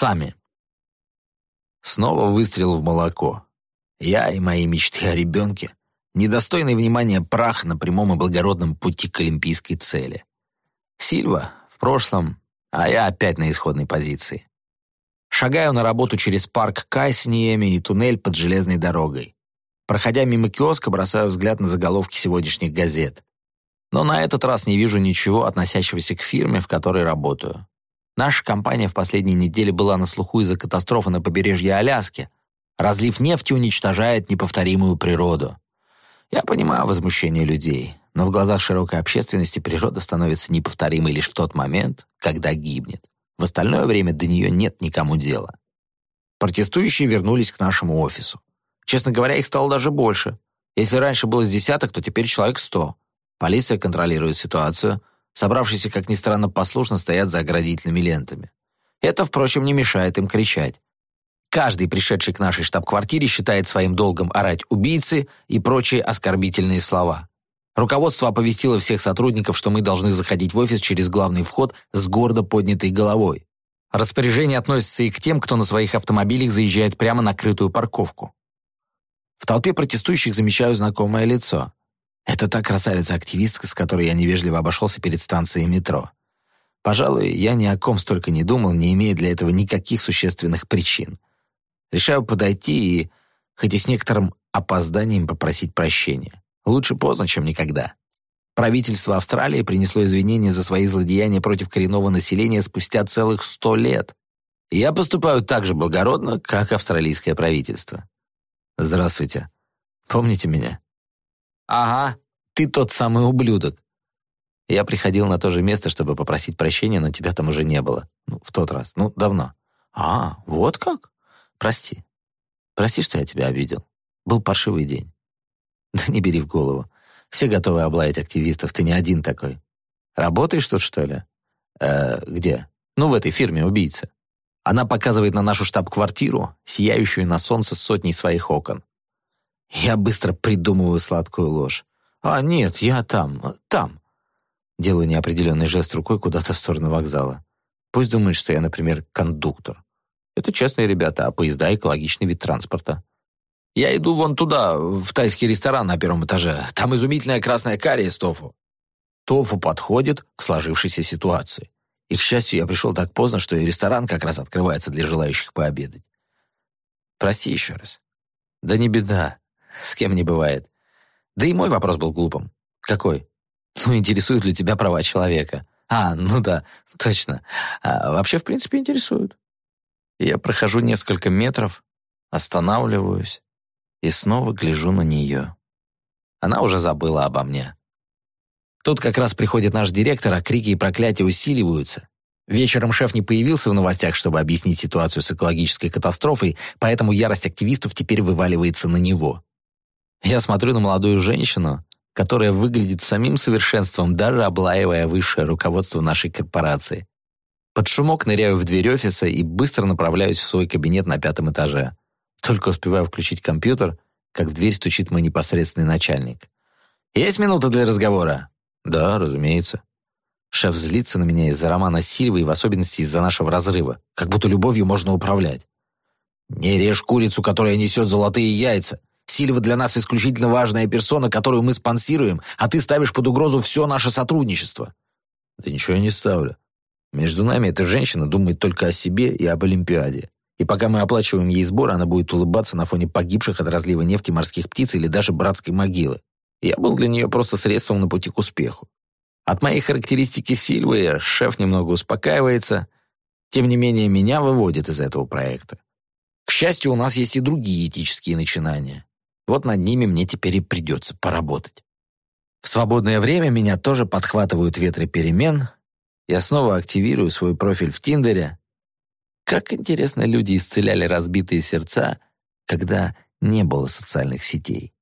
Сами. Снова выстрел в молоко. Я и мои мечты о ребенке. Недостойный внимания прах на прямом и благородном пути к олимпийской цели. Сильва в прошлом, а я опять на исходной позиции. Шагаю на работу через парк Кайсниеми и туннель под железной дорогой. Проходя мимо киоска, бросаю взгляд на заголовки сегодняшних газет. Но на этот раз не вижу ничего, относящегося к фирме, в которой работаю. Наша компания в последние недели была на слуху из-за катастрофы на побережье Аляски. Разлив нефти уничтожает неповторимую природу. Я понимаю возмущение людей, но в глазах широкой общественности природа становится неповторимой лишь в тот момент, когда гибнет. В остальное время до нее нет никому дела. Протестующие вернулись к нашему офису. Честно говоря, их стало даже больше. Если раньше было с десяток, то теперь человек сто. Полиция контролирует ситуацию. Собравшиеся, как ни странно, послушно стоят за оградительными лентами. Это, впрочем, не мешает им кричать. Каждый, пришедший к нашей штаб-квартире, считает своим долгом орать «убийцы» и прочие оскорбительные слова. Руководство оповестило всех сотрудников, что мы должны заходить в офис через главный вход с гордо поднятой головой. Распоряжение относится и к тем, кто на своих автомобилях заезжает прямо на крытую парковку. В толпе протестующих замечаю знакомое лицо. Это та красавица-активистка, с которой я невежливо обошелся перед станцией метро. Пожалуй, я ни о ком столько не думал, не имея для этого никаких существенных причин. Решаю подойти и, хоть и с некоторым опозданием, попросить прощения. Лучше поздно, чем никогда. Правительство Австралии принесло извинения за свои злодеяния против коренного населения спустя целых сто лет. я поступаю так же благородно, как австралийское правительство. Здравствуйте. Помните меня? Ага, ты тот самый ублюдок. Я приходил на то же место, чтобы попросить прощения, но тебя там уже не было. Ну, в тот раз. Ну, давно. А, вот как? Прости. Прости, что я тебя обидел. Был паршивый день. Да не бери в голову. Все готовы облаять активистов, ты не один такой. Работаешь тут, что ли? Э, где? Ну, в этой фирме убийца. Она показывает на нашу штаб-квартиру, сияющую на солнце сотней своих окон. Я быстро придумываю сладкую ложь. «А, нет, я там, там». Делаю неопределенный жест рукой куда-то в сторону вокзала. Пусть думают, что я, например, кондуктор. Это честные ребята, а поезда — экологичный вид транспорта. Я иду вон туда, в тайский ресторан на первом этаже. Там изумительная красная карри с тофу. Тофу подходит к сложившейся ситуации. И, к счастью, я пришел так поздно, что и ресторан как раз открывается для желающих пообедать. Прости еще раз. Да не беда. С кем не бывает. Да и мой вопрос был глупым. Какой? Ну, интересуют ли тебя права человека? А, ну да, точно. А вообще, в принципе, интересуют. Я прохожу несколько метров, останавливаюсь, и снова гляжу на нее. Она уже забыла обо мне. Тут как раз приходит наш директор, а крики и проклятия усиливаются. Вечером шеф не появился в новостях, чтобы объяснить ситуацию с экологической катастрофой, поэтому ярость активистов теперь вываливается на него. Я смотрю на молодую женщину, которая выглядит самим совершенством, даже облаивая высшее руководство нашей корпорации. Под шумок ныряю в дверь офиса и быстро направляюсь в свой кабинет на пятом этаже. Только успеваю включить компьютер, как в дверь стучит мой непосредственный начальник. «Есть минута для разговора?» «Да, разумеется». Шеф злится на меня из-за романа Сильвы и в особенности из-за нашего разрыва, как будто любовью можно управлять. «Не режь курицу, которая несет золотые яйца. Сильва для нас исключительно важная персона, которую мы спонсируем, а ты ставишь под угрозу все наше сотрудничество». «Да ничего я не ставлю. Между нами эта женщина думает только о себе и об Олимпиаде. И пока мы оплачиваем ей сбор, она будет улыбаться на фоне погибших от разлива нефти морских птиц или даже братской могилы. Я был для нее просто средством на пути к успеху. От моей характеристики Сильвы шеф немного успокаивается. Тем не менее, меня выводит из этого проекта. К счастью, у нас есть и другие этические начинания. Вот над ними мне теперь и придется поработать. В свободное время меня тоже подхватывают ветры перемен. Я снова активирую свой профиль в Тиндере, как интересно люди исцеляли разбитые сердца, когда не было социальных сетей.